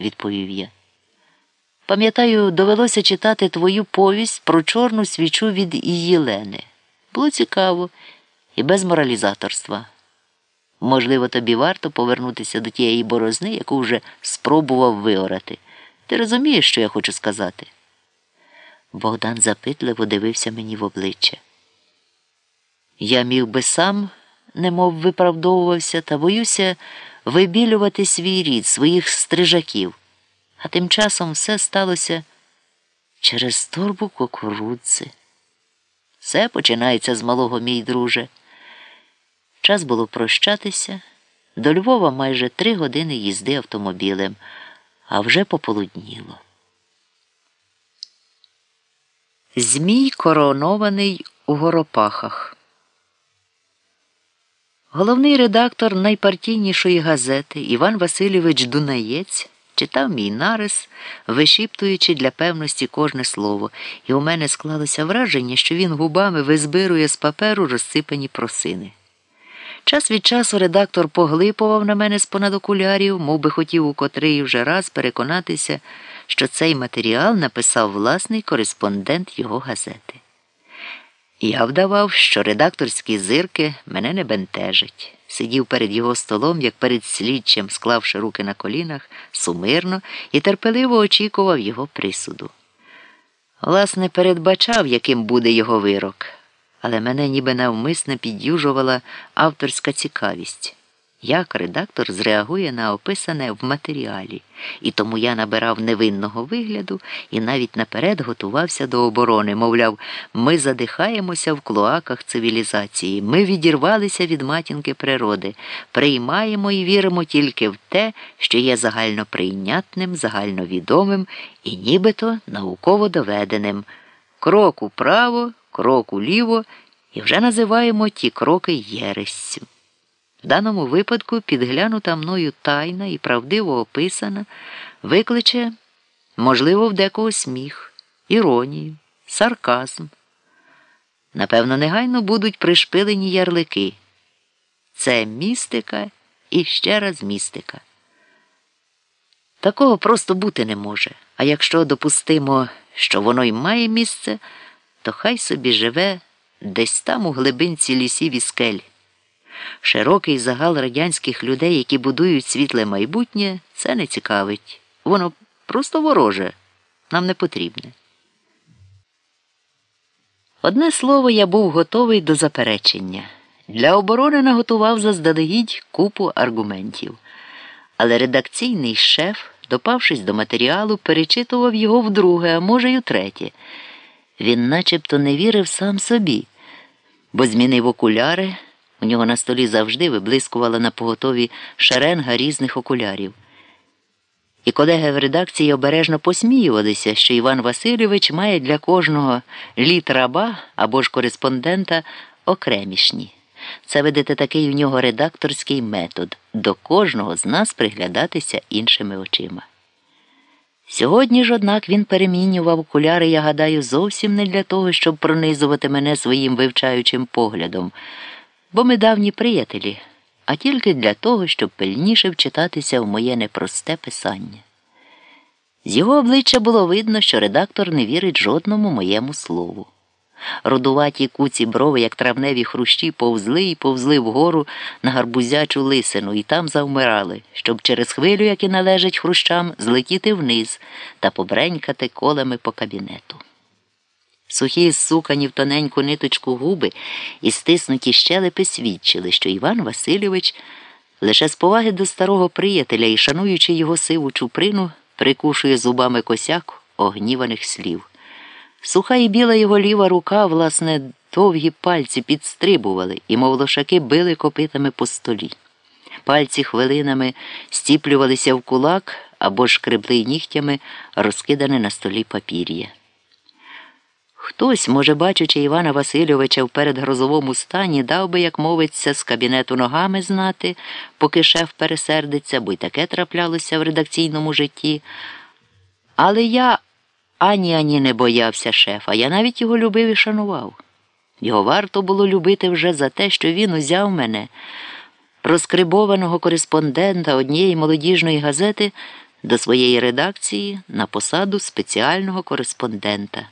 відповів я. Пам'ятаю, довелося читати твою повість про чорну свічу від Єлени. Було цікаво і без моралізаторства. Можливо, тобі варто повернутися до тієї борозни, яку вже спробував виорати. Ти розумієш, що я хочу сказати? Богдан запитливо дивився мені в обличчя. Я міг би сам, немов виправдовувався, та боюся вибілювати свій рід, своїх стрижаків. А тим часом все сталося через торбу кукурудзи. Все починається з малого, мій друже. Час було прощатися. До Львова майже три години їзди автомобілем, а вже пополудніло. Змій коронований у Горопахах. Головний редактор найпартійнішої газети Іван Васильович Дунаєць читав мій нарис, вишіптуючи для певності кожне слово, і у мене склалося враження, що він губами визбирує з паперу розсипані просини. Час від часу редактор поглипував на мене з понад окулярів, мов би хотів у котрий вже раз переконатися, що цей матеріал написав власний кореспондент його газети. Я вдавав, що редакторські зирки мене не бентежать. Сидів перед його столом, як перед слідчим, склавши руки на колінах, сумирно і терпеливо очікував його присуду. Власне, передбачав, яким буде його вирок, але мене ніби навмисне підюжувала авторська цікавість як редактор зреагує на описане в матеріалі, і тому я набирав невинного вигляду і навіть наперед готувався до оборони. Мовляв, ми задихаємося в клоаках цивілізації, ми відірвалися від матінки природи, приймаємо і віримо тільки в те, що є загальноприйнятним, загальновідомим і нібито науково доведеним. Крок управо, крок уліво, і вже називаємо ті кроки єрессю. В даному випадку підглянута мною тайна і правдиво описана, викличе, можливо, в декого сміх, іронію, сарказм. Напевно, негайно будуть пришпилені ярлики. Це містика і ще раз містика. Такого просто бути не може. А якщо допустимо, що воно й має місце, то хай собі живе десь там у глибинці лісів і скель. Широкий загал радянських людей, які будують світле майбутнє, це не цікавить. Воно просто вороже, нам не потрібне. Одне слово, я був готовий до заперечення. Для оборони наготував заздалегідь купу аргументів. Але редакційний шеф, допавшись до матеріалу, перечитував його вдруге, а може, й утретє. Він начебто не вірив сам собі, бо змінив окуляри. У нього на столі завжди виблискувала на поготові шеренга різних окулярів. І колеги в редакції обережно посміювалися, що Іван Васильович має для кожного літраба або ж кореспондента окремішні. Це видите такий у нього редакторський метод до кожного з нас приглядатися іншими очима. Сьогодні ж, однак, він перемінював окуляри, я гадаю, зовсім не для того, щоб пронизувати мене своїм вивчаючим поглядом бо ми давні приятелі, а тільки для того, щоб пильніше вчитатися в моє непросте писання. З його обличчя було видно, що редактор не вірить жодному моєму слову. Рудуваті куці брови, як травневі хрущі, повзли і повзли вгору на гарбузячу лисину і там завмирали, щоб через хвилю, як і належить хрущам, злетіти вниз та побренькати колами по кабінету. Сухі зсукані в тоненьку ниточку губи і стиснуті щелепи свідчили, що Іван Васильович лише з поваги до старого приятеля і, шануючи його сиву чуприну, прикушує зубами косяк огніваних слів. Суха і біла його ліва рука, власне, довгі пальці підстрибували і, мов лошаки, били копитами по столі. Пальці хвилинами стіплювалися в кулак або ж кребли нігтями розкидане на столі папір'я. Хтось, може, бачучи Івана Васильовича в передгрозовому стані, дав би, як мовиться, з кабінету ногами знати, поки шеф пересердиться, бо й таке траплялося в редакційному житті. Але я ані ані не боявся шефа, я навіть його любив і шанував. Його варто було любити вже за те, що він узяв мене, розкрибованого кореспондента однієї молодіжної газети, до своєї редакції на посаду спеціального кореспондента.